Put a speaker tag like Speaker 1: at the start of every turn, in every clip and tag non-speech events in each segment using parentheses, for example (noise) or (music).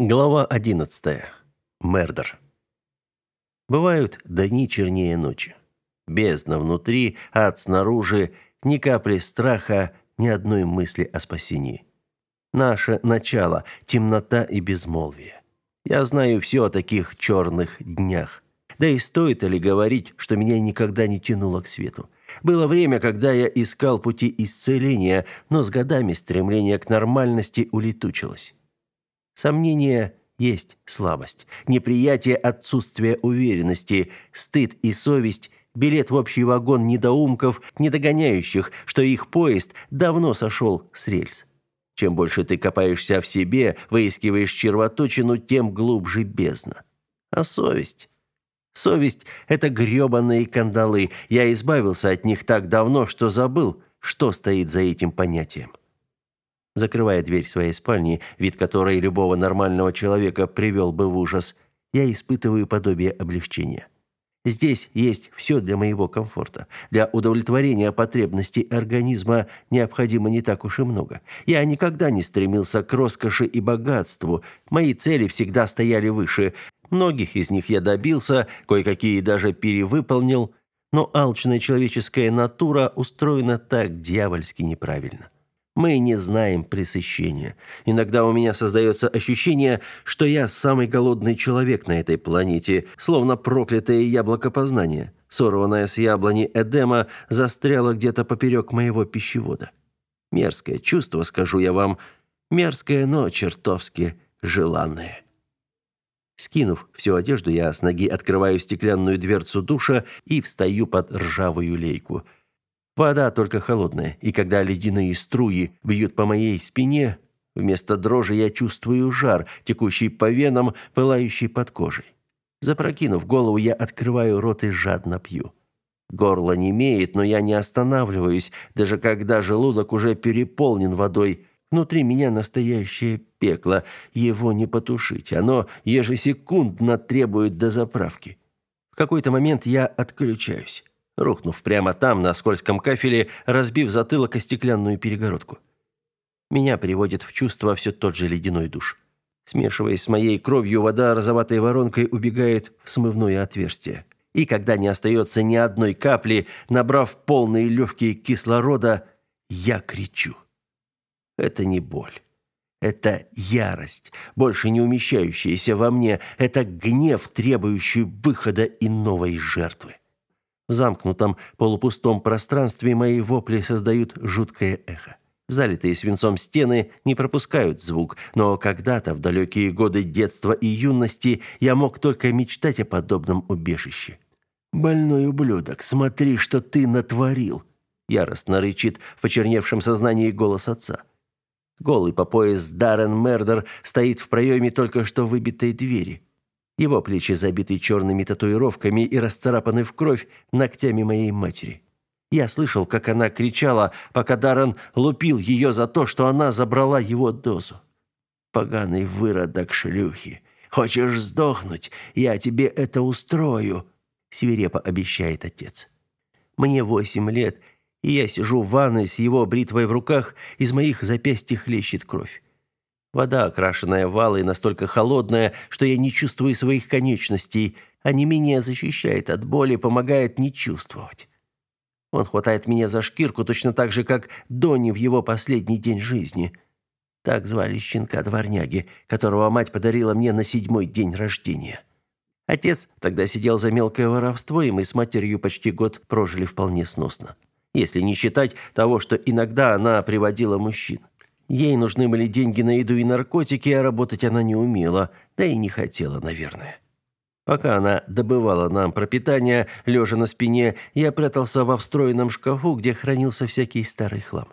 Speaker 1: Глава 11. Мердер. Бывают дни чернее ночи. Бездна внутри, ад снаружи, ни капли страха, ни одной мысли о спасении. Наше начало темнота и безмолвие. Я знаю все о таких черных днях. Да и стоит ли говорить, что меня никогда не тянуло к свету? Было время, когда я искал пути исцеления, но с годами стремление к нормальности улетучилось. Сомнение есть слабость, неприятие отсутствия уверенности, стыд и совесть билет в общий вагон недоумков, недогоняющих, что их поезд давно сошел с рельс. Чем больше ты копаешься в себе, выискиваешь червоточину, тем глубже бездна. А совесть? Совесть – это грёбаные кандалы. Я избавился от них так давно, что забыл, что стоит за этим понятием. Закрывая дверь своей спальни, вид которой любого нормального человека привел бы в ужас, я испытываю подобие облегчения. Здесь есть все для моего комфорта. Для удовлетворения потребностей организма необходимо не так уж и много. Я никогда не стремился к роскоши и богатству. Мои цели всегда стояли выше. Многих из них я добился, кое-какие даже перевыполнил. Но алчная человеческая натура устроена так дьявольски неправильно. Мы не знаем пресыщения. Иногда у меня создается ощущение, что я самый голодный человек на этой планете, словно проклятое яблоко познания, сорванное с яблони Эдема, застряло где-то поперек моего пищевода. Мерзкое чувство, скажу я вам, мерзкое, но чертовски желанное. Скинув всю одежду, я с ноги открываю стеклянную дверцу душа и встаю под ржавую лейку – Вода только холодная, и когда ледяные струи бьют по моей спине, вместо дрожи я чувствую жар, текущий по венам, пылающий под кожей. Запрокинув голову, я открываю рот и жадно пью. Горло немеет, но я не останавливаюсь, даже когда желудок уже переполнен водой. Внутри меня настоящее пекло, его не потушить. Оно ежесекундно требует дозаправки. В какой-то момент я отключаюсь рухнув прямо там, на скользком кафеле, разбив затылок о стеклянную перегородку. Меня приводит в чувство все тот же ледяной душ. Смешиваясь с моей кровью, вода розоватой воронкой убегает в смывное отверстие. И когда не остается ни одной капли, набрав полные легкие кислорода, я кричу. Это не боль. Это ярость, больше не умещающаяся во мне. Это гнев, требующий выхода и новой жертвы. В замкнутом полупустом пространстве мои вопли создают жуткое эхо. Залитые свинцом стены не пропускают звук, но когда-то в далекие годы детства и юности я мог только мечтать о подобном убежище. «Больной ублюдок, смотри, что ты натворил!» Яростно рычит в почерневшем сознании голос отца. Голый по пояс Даррен Мердер стоит в проеме только что выбитой двери. Его плечи забиты черными татуировками и расцарапаны в кровь ногтями моей матери. Я слышал, как она кричала, пока Даррен лупил ее за то, что она забрала его дозу. «Поганый выродок шлюхи! Хочешь сдохнуть? Я тебе это устрою!» свирепо обещает отец. Мне восемь лет, и я сижу в ванной с его бритвой в руках, из моих запястий хлещет кровь. Вода, окрашенная в алый, настолько холодная, что я не чувствую своих конечностей, а не менее защищает от боли, помогает не чувствовать. Он хватает меня за шкирку точно так же, как Дони в его последний день жизни. Так звали щенка-дворняги, которого мать подарила мне на седьмой день рождения. Отец тогда сидел за мелкое воровство, и мы с матерью почти год прожили вполне сносно. Если не считать того, что иногда она приводила мужчин. Ей нужны были деньги на еду и наркотики, а работать она не умела, да и не хотела, наверное. Пока она добывала нам пропитание, лежа на спине, я прятался во встроенном шкафу, где хранился всякий старый хлам.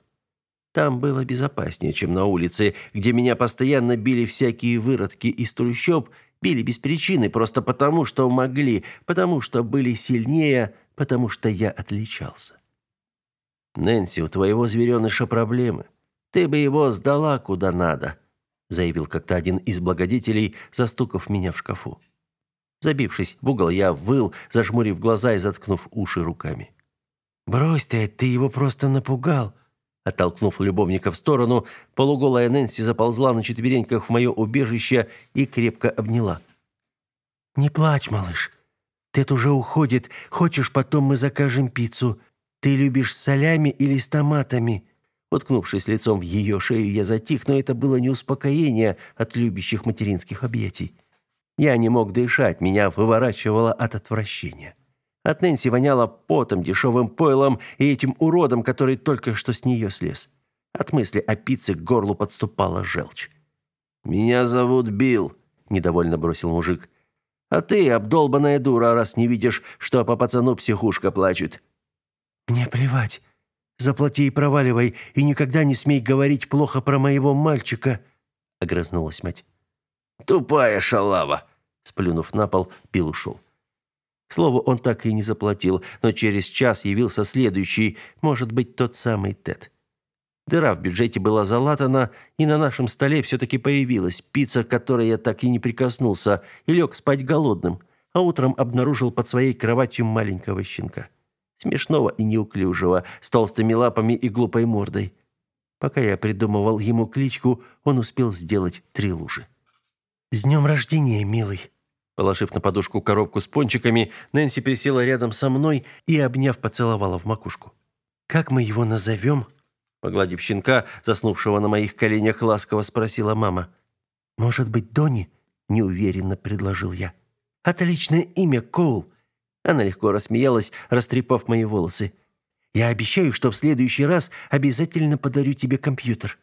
Speaker 1: Там было безопаснее, чем на улице, где меня постоянно били всякие выродки из трущоб, били без причины, просто потому, что могли, потому что были сильнее, потому что я отличался. «Нэнси, у твоего звереныша проблемы. Ты бы его сдала куда надо, заявил как-то один из благодетелей, застукав меня в шкафу. Забившись в угол, я выл, зажмурив глаза и заткнув уши руками. Брось ты, ты его просто напугал, Оттолкнув любовника в сторону, полуголая Нэнси заползла на четвереньках в мое убежище и крепко обняла.
Speaker 2: «Не плачь, малыш. Тед уже уходит. Хочешь, потом мы закажем пиццу. Ты любишь с солями или с томатами?»
Speaker 1: Уткнувшись лицом в ее шею, я затих, но это было не успокоение от любящих материнских объятий. Я не мог дышать, меня выворачивало от отвращения. От Нэнси воняло потом, дешевым пойлом и этим уродом, который только что с нее слез. От мысли о пицце к горлу подступала желчь. «Меня зовут Билл», — недовольно бросил мужик. «А ты, обдолбанная дура, раз не видишь, что по пацану психушка плачет».
Speaker 2: «Мне плевать. Заплати и проваливай, и никогда не смей говорить плохо про моего мальчика», — огрызнулась мать.
Speaker 1: «Тупая шалава!» Сплюнув на пол, Билл ушел. К слову, он так и не заплатил, но через час явился следующий, может быть, тот самый Тед. Дыра в бюджете была залатана, и на нашем столе все-таки появилась пицца, к которой я так и не прикоснулся, и лег спать голодным, а утром обнаружил под своей кроватью маленького щенка. Смешного и неуклюжего, с толстыми лапами и глупой мордой. Пока я придумывал ему кличку, он успел сделать три лужи.
Speaker 2: «С днем рождения, милый!»
Speaker 1: Положив на подушку коробку с пончиками, Нэнси присела рядом со мной и, обняв, поцеловала в макушку.
Speaker 2: «Как мы его назовем?»
Speaker 1: Погладив щенка, заснувшего на моих коленях, ласково спросила мама.
Speaker 2: «Может быть, Донни?» – неуверенно предложил я. «Отличное имя, Коул!»
Speaker 1: Она легко рассмеялась, растрепав мои волосы.
Speaker 2: «Я обещаю, что в следующий раз обязательно подарю тебе компьютер».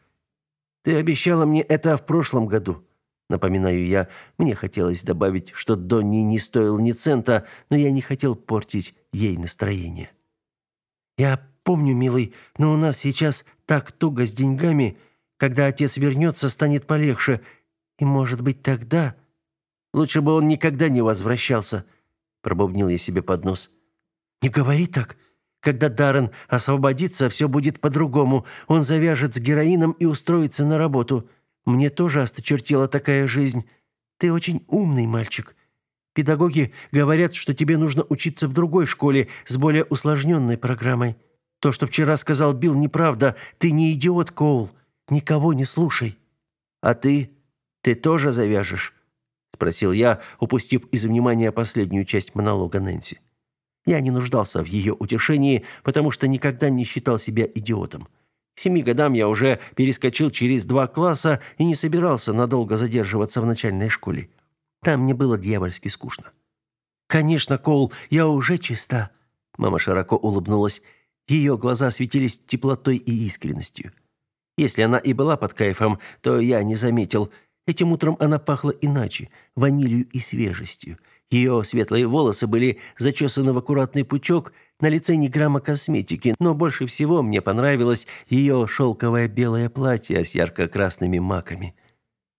Speaker 1: «Ты обещала мне это в прошлом году», Напоминаю я, мне хотелось добавить, что Донни не стоил ни цента, но я не хотел портить ей настроение.
Speaker 2: «Я помню, милый, но у нас сейчас так туго с деньгами. Когда отец вернется, станет полегче. И, может быть, тогда...»
Speaker 1: «Лучше бы он никогда не возвращался», — пробубнил я себе под нос.
Speaker 2: «Не говори так. Когда Даррен освободится, все будет по-другому. Он завяжет с героином и устроится на работу». Мне тоже осточертела такая жизнь. Ты очень умный мальчик. Педагоги говорят, что тебе нужно учиться в другой школе с более усложненной программой. То, что вчера сказал Билл, неправда. Ты не идиот, Коул. Никого не слушай.
Speaker 1: А ты? Ты тоже завяжешь? Спросил я, упустив из внимания последнюю часть монолога Нэнси. Я не нуждался в ее утешении, потому что никогда не считал себя идиотом. К семи годам я уже перескочил через два класса и не собирался надолго задерживаться в начальной школе. Там мне было дьявольски скучно.
Speaker 2: «Конечно, Коул, я уже чиста», — мама широко улыбнулась. Ее глаза светились теплотой и искренностью.
Speaker 1: Если она и была под кайфом, то я не заметил. Этим утром она пахла иначе, ванилью и свежестью. Ее светлые волосы были зачесаны в аккуратный пучок, на лице ни грамма косметики, но больше всего мне понравилось ее шелковое белое платье с ярко-красными маками.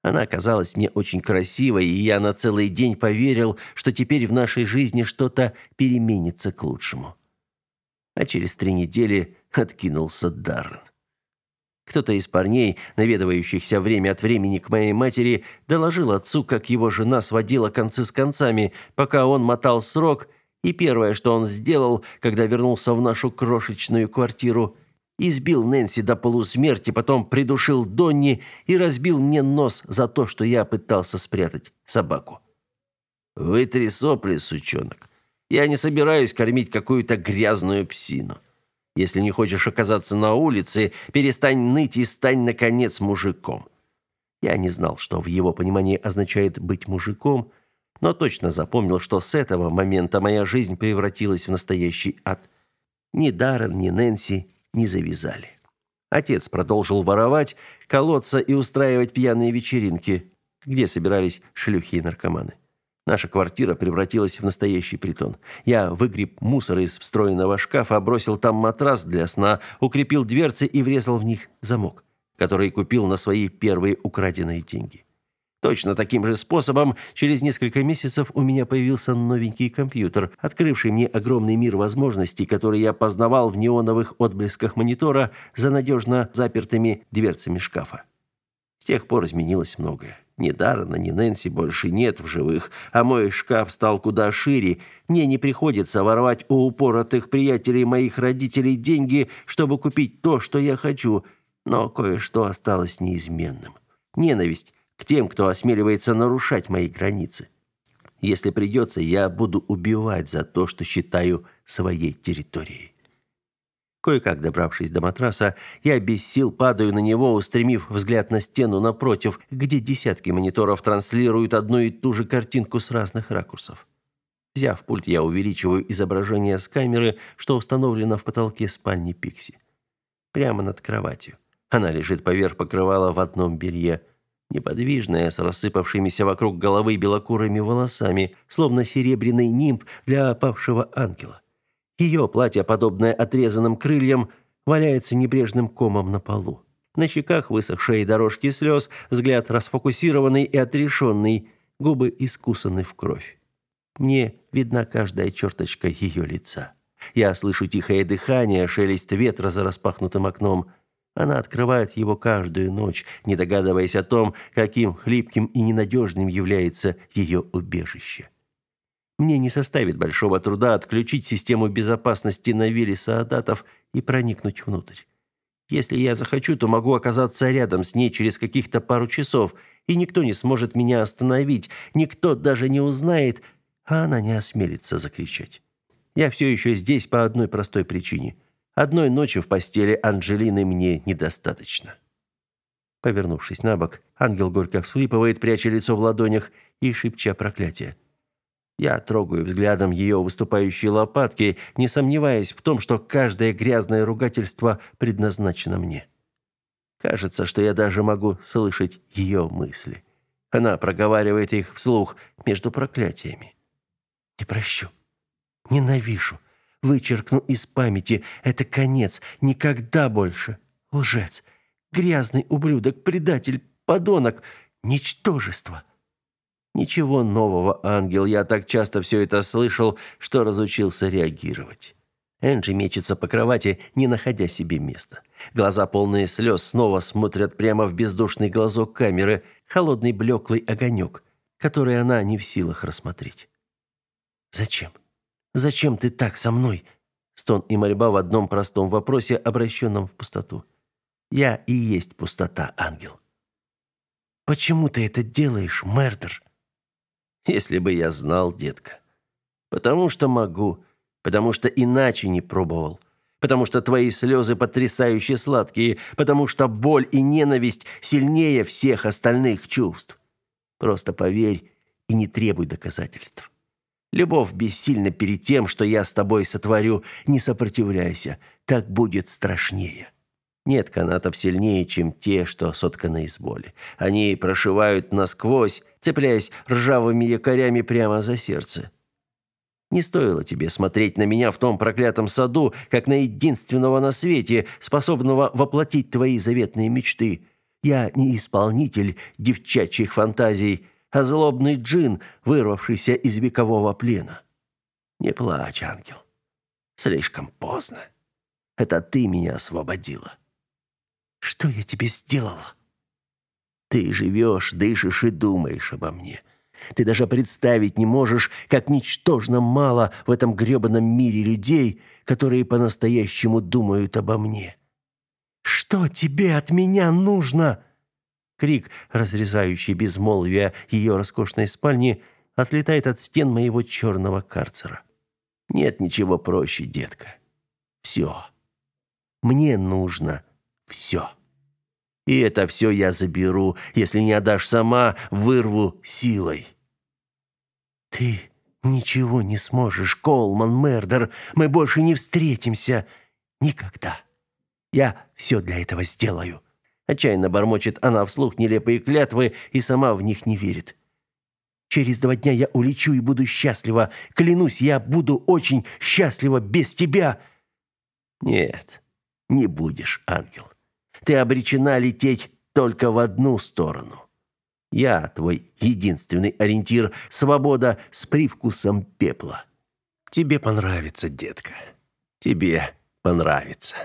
Speaker 1: Она казалась мне очень красивой, и я на целый день поверил, что теперь в нашей жизни что-то переменится к лучшему. А через три недели откинулся Даррен. Кто-то из парней, наведывающихся время от времени к моей матери, доложил отцу, как его жена сводила концы с концами, пока он мотал срок, и первое, что он сделал, когда вернулся в нашу крошечную квартиру, избил Нэнси до полусмерти, потом придушил Донни и разбил мне нос за то, что я пытался спрятать собаку. «Вытри сопли, сучонок. Я не собираюсь кормить какую-то грязную псину». Если не хочешь оказаться на улице, перестань ныть и стань наконец мужиком. Я не знал, что в его понимании означает быть мужиком, но точно запомнил, что с этого момента моя жизнь превратилась в настоящий ад. Ни Даррен, ни Нэнси не завязали. Отец продолжил воровать, колоться и устраивать пьяные вечеринки, где собирались шлюхи и наркоманы. Наша квартира превратилась в настоящий притон. Я выгреб мусор из встроенного шкафа, бросил там матрас для сна, укрепил дверцы и врезал в них замок, который купил на свои первые украденные деньги. Точно таким же способом через несколько месяцев у меня появился новенький компьютер, открывший мне огромный мир возможностей, который я познавал в неоновых отблесках монитора за надежно запертыми дверцами шкафа. С тех пор изменилось многое. Ни Даррена, ни Нэнси больше нет в живых, а мой шкаф стал куда шире. Мне не приходится ворвать у упоротых приятелей моих родителей деньги, чтобы купить то, что я хочу, но кое-что осталось неизменным. Ненависть к тем, кто осмеливается нарушать мои границы. Если придется, я буду убивать за то, что считаю своей территорией. Кое-как добравшись до матраса, я без сил падаю на него, устремив взгляд на стену напротив, где десятки мониторов транслируют одну и ту же картинку с разных ракурсов. Взяв пульт, я увеличиваю изображение с камеры, что установлено в потолке спальни Пикси. Прямо над кроватью. Она лежит поверх покрывала в одном белье, неподвижная, с рассыпавшимися вокруг головы белокурыми волосами, словно серебряный нимб для опавшего ангела. Ее платье, подобное отрезанным крыльям, валяется небрежным комом на полу. На щеках высохшие дорожки слез, взгляд расфокусированный и отрешенный, губы искусаны в кровь. Мне видна каждая черточка ее лица. Я слышу тихое дыхание, шелест ветра за распахнутым окном. Она открывает его каждую ночь, не догадываясь о том, каким хлипким и ненадежным является ее убежище. Мне не составит большого труда отключить систему безопасности на вилле Саадатов и проникнуть внутрь. Если я захочу, то могу оказаться рядом с ней через каких-то пару часов, и никто не сможет меня остановить, никто даже не узнает, а она не осмелится закричать. Я все еще здесь по одной простой причине. Одной ночи в постели Анжелины мне недостаточно. Повернувшись на бок, ангел горько всхлипывает, пряча лицо в ладонях и шепча проклятие. Я трогаю взглядом ее выступающие лопатки, не сомневаясь в том, что каждое грязное ругательство предназначено мне. Кажется, что я даже могу слышать ее мысли. Она проговаривает их вслух между проклятиями. «Не прощу. Ненавижу. Вычеркну из памяти. Это конец. Никогда больше. Лжец. Грязный ублюдок, предатель, подонок, ничтожество». Ничего нового, ангел, я так часто все это слышал, что разучился реагировать. Энджи мечется по кровати, не находя себе места. Глаза полные слез снова смотрят прямо в бездушный глазок камеры, холодный блеклый огонек, который она не в силах рассмотреть. «Зачем? Зачем ты так со мной?» Стон и мольба в одном простом вопросе, обращенном в пустоту. «Я и есть пустота, ангел». «Почему ты это делаешь, Мердер?» (laughs) Если бы я знал, детка. Потому что могу, потому что иначе не пробовал. Потому что твои слезы потрясающе сладкие, потому что боль и ненависть сильнее всех остальных чувств. Просто поверь и не требуй доказательств. Любовь бессильна перед тем, что я с тобой сотворю. Не сопротивляйся, так будет страшнее. Нет канатов сильнее, чем те, что сотканы из боли. Они прошивают насквозь, цепляясь ржавыми якорями прямо за сердце. Не стоило тебе смотреть на меня в том проклятом саду, как на единственного на свете, способного воплотить твои заветные мечты. Я не исполнитель девчачьих фантазий, а злобный джин, вырвавшийся из векового плена. Не плачь, ангел. Слишком поздно. Это ты меня освободила. Что я тебе сделала? Ты живешь, дышишь и думаешь обо мне. Ты даже представить не можешь, как ничтожно мало в этом грёбаном мире людей, которые по-настоящему думают обо мне. Что тебе от меня нужно? Крик, разрезающий безмолвие ее роскошной спальни, отлетает от стен моего черного карцера. Нет ничего проще, детка. Все. Мне нужно все. И это все я заберу, если не отдашь сама, вырву силой. Ты ничего не сможешь, Колман Мердер. Мы больше не встретимся никогда. Я все для этого сделаю. Отчаянно бормочет она вслух нелепые клятвы и сама в них не верит. Через два дня я улечу и буду счастлива. Клянусь, я буду очень счастлива без тебя. Нет, не будешь, ангел ты обречена лететь только в одну сторону. Я твой единственный ориентир, свобода с привкусом пепла. Тебе понравится, детка. Тебе понравится.